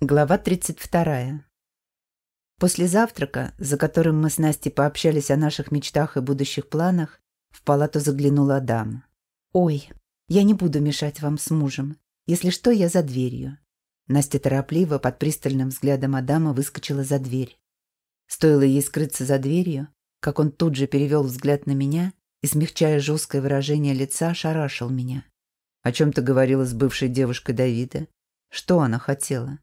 Глава 32. После завтрака, за которым мы с Настей пообщались о наших мечтах и будущих планах, в палату заглянул Адам. «Ой, я не буду мешать вам с мужем. Если что, я за дверью». Настя торопливо под пристальным взглядом Адама выскочила за дверь. Стоило ей скрыться за дверью, как он тут же перевел взгляд на меня и, смягчая жесткое выражение лица, ошарашил меня. «О чем ты говорила с бывшей девушкой Давида? Что она хотела?»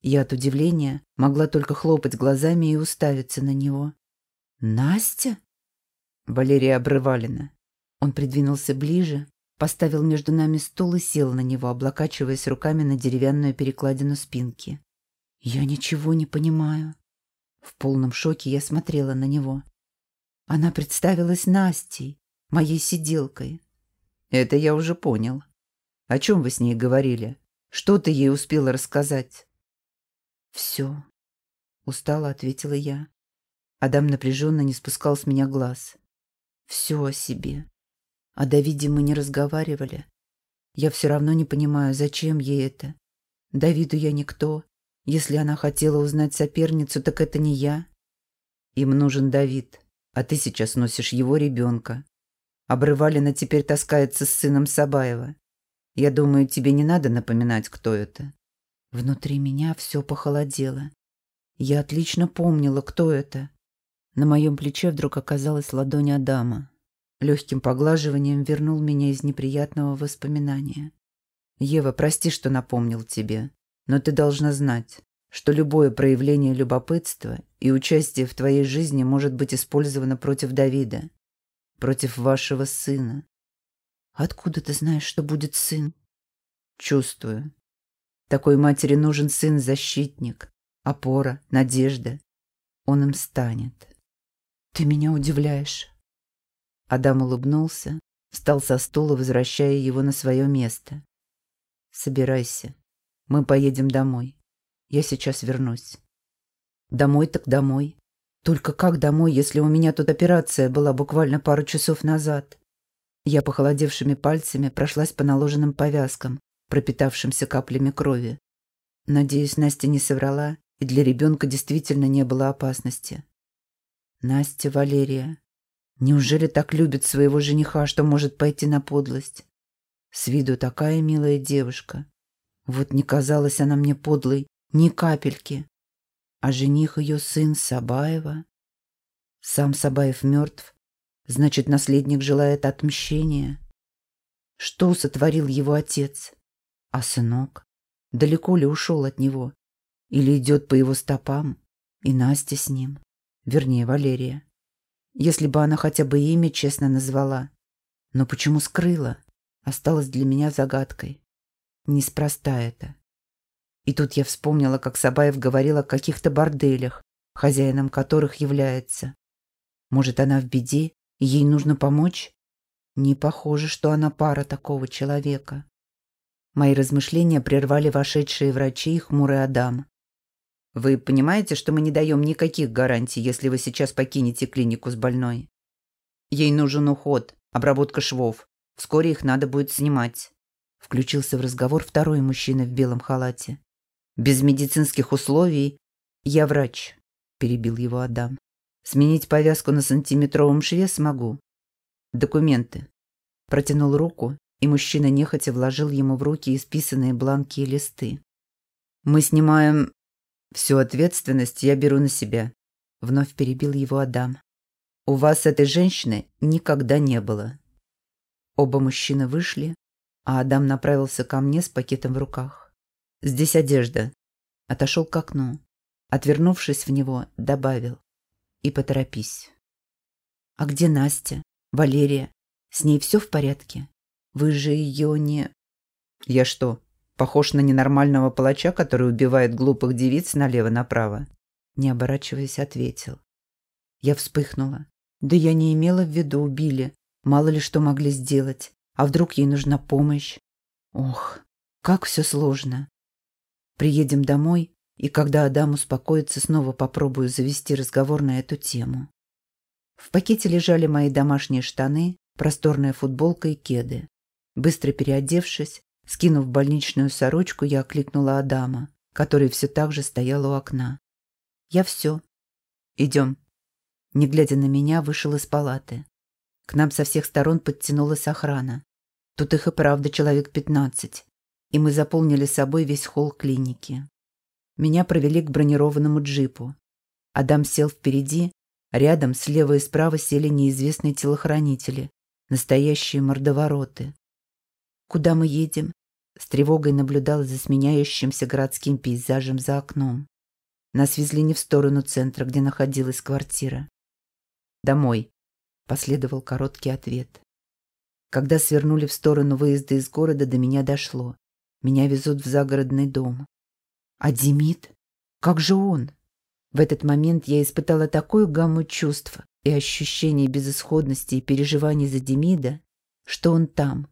Я от удивления могла только хлопать глазами и уставиться на него. «Настя?» Валерия Обрывалина. Он придвинулся ближе, поставил между нами стул и сел на него, облокачиваясь руками на деревянную перекладину спинки. «Я ничего не понимаю». В полном шоке я смотрела на него. Она представилась Настей, моей сиделкой. «Это я уже понял. О чем вы с ней говорили? Что ты ей успела рассказать?» «Все», — устало ответила я. Адам напряженно не спускал с меня глаз. «Все о себе. О Давиде мы не разговаривали. Я все равно не понимаю, зачем ей это. Давиду я никто. Если она хотела узнать соперницу, так это не я. Им нужен Давид, а ты сейчас носишь его ребенка. Обрывалина теперь таскается с сыном Сабаева. Я думаю, тебе не надо напоминать, кто это. Внутри меня все похолодело. Я отлично помнила, кто это. На моем плече вдруг оказалась ладонь Адама. Легким поглаживанием вернул меня из неприятного воспоминания. «Ева, прости, что напомнил тебе, но ты должна знать, что любое проявление любопытства и участие в твоей жизни может быть использовано против Давида, против вашего сына». «Откуда ты знаешь, что будет сын?» «Чувствую. Такой матери нужен сын-защитник, опора, надежда. Он им станет. Ты меня удивляешь. Адам улыбнулся, встал со стула, возвращая его на свое место. Собирайся. Мы поедем домой. Я сейчас вернусь. Домой так домой. Только как домой, если у меня тут операция была буквально пару часов назад? Я похолодевшими пальцами прошлась по наложенным повязкам, пропитавшимся каплями крови. Надеюсь, Настя не соврала, и для ребенка действительно не было опасности. Настя Валерия. Неужели так любит своего жениха, что может пойти на подлость? С виду такая милая девушка. Вот не казалась она мне подлой ни капельки. А жених ее сын Сабаева. Сам Сабаев мертв, значит, наследник желает отмщения. Что сотворил его отец? А сынок? Далеко ли ушел от него? Или идет по его стопам? И Настя с ним. Вернее, Валерия. Если бы она хотя бы имя честно назвала. Но почему скрыла? Осталось для меня загадкой. Неспроста это. И тут я вспомнила, как Сабаев говорил о каких-то борделях, хозяином которых является. Может, она в беде, и ей нужно помочь? Не похоже, что она пара такого человека. Мои размышления прервали вошедшие врачи и хмурый Адам. «Вы понимаете, что мы не даем никаких гарантий, если вы сейчас покинете клинику с больной? Ей нужен уход, обработка швов. Вскоре их надо будет снимать». Включился в разговор второй мужчина в белом халате. «Без медицинских условий я врач», – перебил его Адам. «Сменить повязку на сантиметровом шве смогу. Документы». Протянул руку и мужчина нехотя вложил ему в руки исписанные бланки и листы. «Мы снимаем... Всю ответственность я беру на себя», — вновь перебил его Адам. «У вас этой женщины никогда не было». Оба мужчины вышли, а Адам направился ко мне с пакетом в руках. «Здесь одежда». Отошел к окну. Отвернувшись в него, добавил. «И поторопись». «А где Настя? Валерия? С ней все в порядке?» Вы же ее не...» «Я что, похож на ненормального палача, который убивает глупых девиц налево-направо?» Не оборачиваясь, ответил. Я вспыхнула. «Да я не имела в виду убили. Мало ли что могли сделать. А вдруг ей нужна помощь? Ох, как все сложно. Приедем домой, и когда Адам успокоится, снова попробую завести разговор на эту тему». В пакете лежали мои домашние штаны, просторная футболка и кеды. Быстро переодевшись, скинув больничную сорочку, я окликнула Адама. который все так же стоял у окна. «Я все. Идем». Не глядя на меня, вышел из палаты. К нам со всех сторон подтянулась охрана. Тут их и правда человек пятнадцать. И мы заполнили собой весь холл клиники. Меня провели к бронированному джипу. Адам сел впереди, рядом слева и справа сели неизвестные телохранители, настоящие мордовороты. «Куда мы едем?» С тревогой наблюдала за сменяющимся городским пейзажем за окном. Нас везли не в сторону центра, где находилась квартира. «Домой», — последовал короткий ответ. Когда свернули в сторону выезда из города, до меня дошло. Меня везут в загородный дом. А Демид? Как же он? В этот момент я испытала такую гамму чувств и ощущений безысходности и переживаний за Демида, что он там,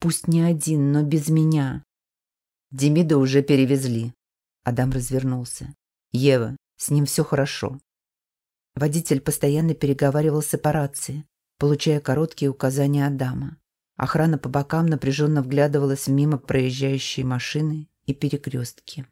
Пусть не один, но без меня. Демида уже перевезли. Адам развернулся. Ева, с ним все хорошо. Водитель постоянно переговаривался по рации, получая короткие указания Адама. Охрана по бокам напряженно вглядывалась мимо проезжающие машины и перекрестки.